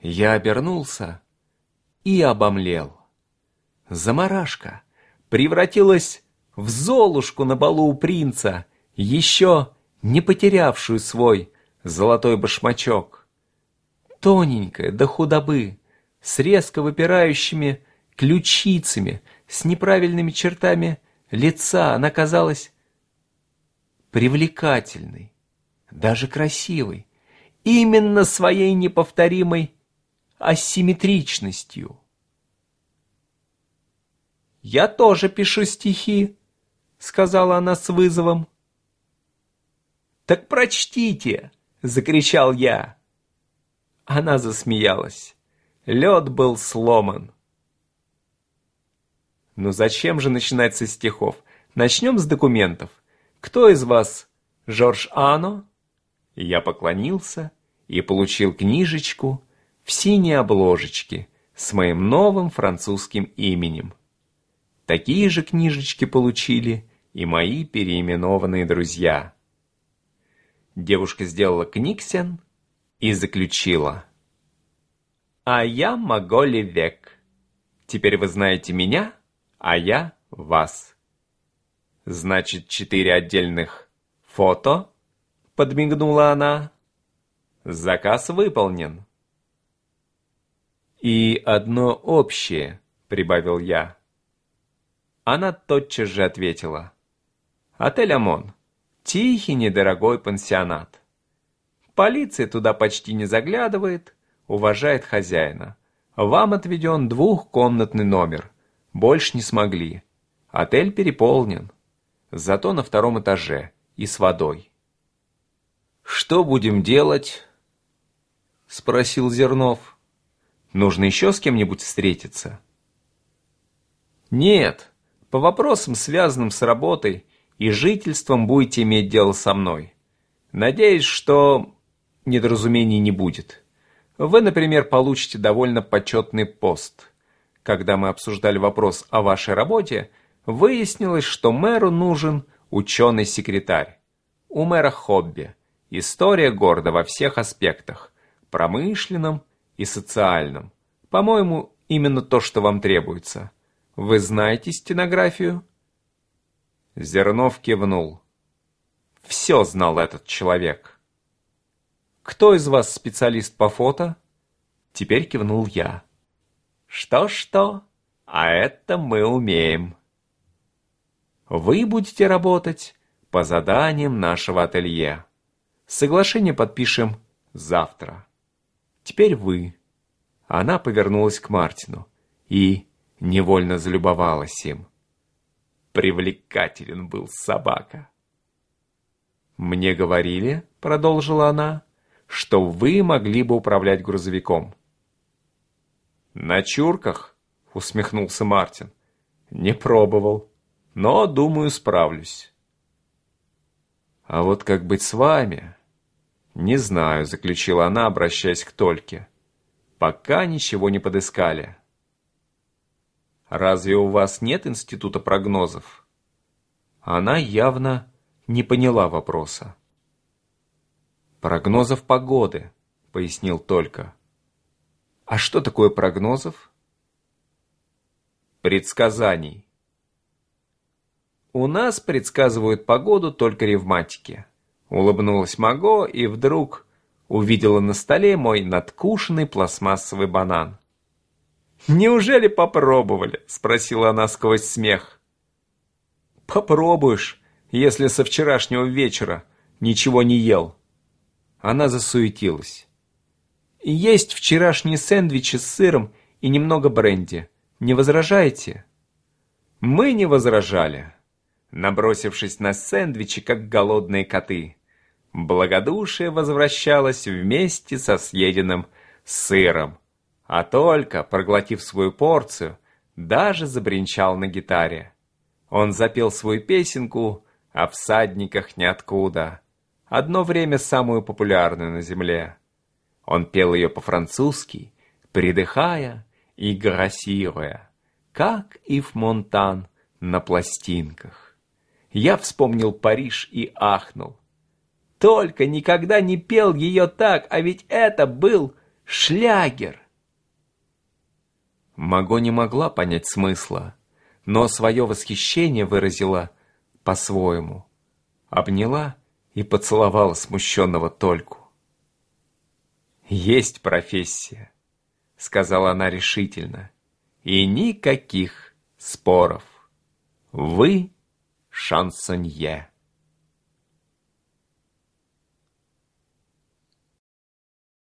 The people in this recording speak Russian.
Я обернулся и обомлел. Замарашка превратилась в золушку на балу у принца, еще не потерявшую свой золотой башмачок. Тоненькая до худобы, с резко выпирающими ключицами, с неправильными чертами лица, она казалась привлекательной, даже красивой, именно своей неповторимой асимметричностью. «Я тоже пишу стихи», — сказала она с вызовом. «Так прочтите!» — закричал я. Она засмеялась. Лед был сломан. Ну зачем же начинать со стихов? Начнем с документов. Кто из вас Жорж Ано? Я поклонился и получил книжечку в синей обложечке с моим новым французским именем. Такие же книжечки получили и мои переименованные друзья. Девушка сделала книгсен и заключила. «А я Маголи Век. Теперь вы знаете меня, а я вас». «Значит, четыре отдельных фото?» — подмигнула она. «Заказ выполнен». «И одно общее», — прибавил я. Она тотчас же ответила. «Отель ОМОН. Тихий, недорогой пансионат. Полиция туда почти не заглядывает, уважает хозяина. Вам отведен двухкомнатный номер. Больше не смогли. Отель переполнен. Зато на втором этаже и с водой. «Что будем делать?» — спросил Зернов. «Нужно еще с кем-нибудь встретиться?» «Нет, по вопросам, связанным с работой и жительством, будете иметь дело со мной. Надеюсь, что недоразумений не будет. Вы, например, получите довольно почетный пост. Когда мы обсуждали вопрос о вашей работе, выяснилось, что мэру нужен ученый-секретарь. У мэра хобби. История города во всех аспектах. Промышленном и социальном. По-моему, именно то, что вам требуется. Вы знаете стенографию?» Зернов кивнул. Все знал этот человек. «Кто из вас специалист по фото?» Теперь кивнул я. «Что-что, а это мы умеем». «Вы будете работать по заданиям нашего ателье. Соглашение подпишем завтра. Теперь вы». Она повернулась к Мартину. «И невольно залюбовалась им. Привлекателен был собака. «Мне говорили, — продолжила она, — что вы могли бы управлять грузовиком». «На чурках?» — усмехнулся Мартин. «Не пробовал, но, думаю, справлюсь». «А вот как быть с вами?» «Не знаю», — заключила она, обращаясь к Тольке. «Пока ничего не подыскали». Разве у вас нет института прогнозов? Она явно не поняла вопроса. Прогнозов погоды, пояснил только. А что такое прогнозов? Предсказаний. У нас предсказывают погоду только ревматики. Улыбнулась Маго и вдруг увидела на столе мой надкушенный пластмассовый банан. «Неужели попробовали?» — спросила она сквозь смех. «Попробуешь, если со вчерашнего вечера ничего не ел». Она засуетилась. «Есть вчерашние сэндвичи с сыром и немного бренди. Не возражаете?» Мы не возражали, набросившись на сэндвичи, как голодные коты. Благодушие возвращалось вместе со съеденным сыром а только, проглотив свою порцию, даже забринчал на гитаре. Он запел свою песенку о всадниках ниоткуда, одно время самую популярную на земле. Он пел ее по-французски, придыхая и грассируя, как Ив Монтан на пластинках. Я вспомнил Париж и ахнул. Только никогда не пел ее так, а ведь это был Шлягер!» Маго не могла понять смысла, но свое восхищение выразила по-своему. Обняла и поцеловала смущенного Тольку. «Есть профессия», — сказала она решительно, — «и никаких споров. Вы шансонье».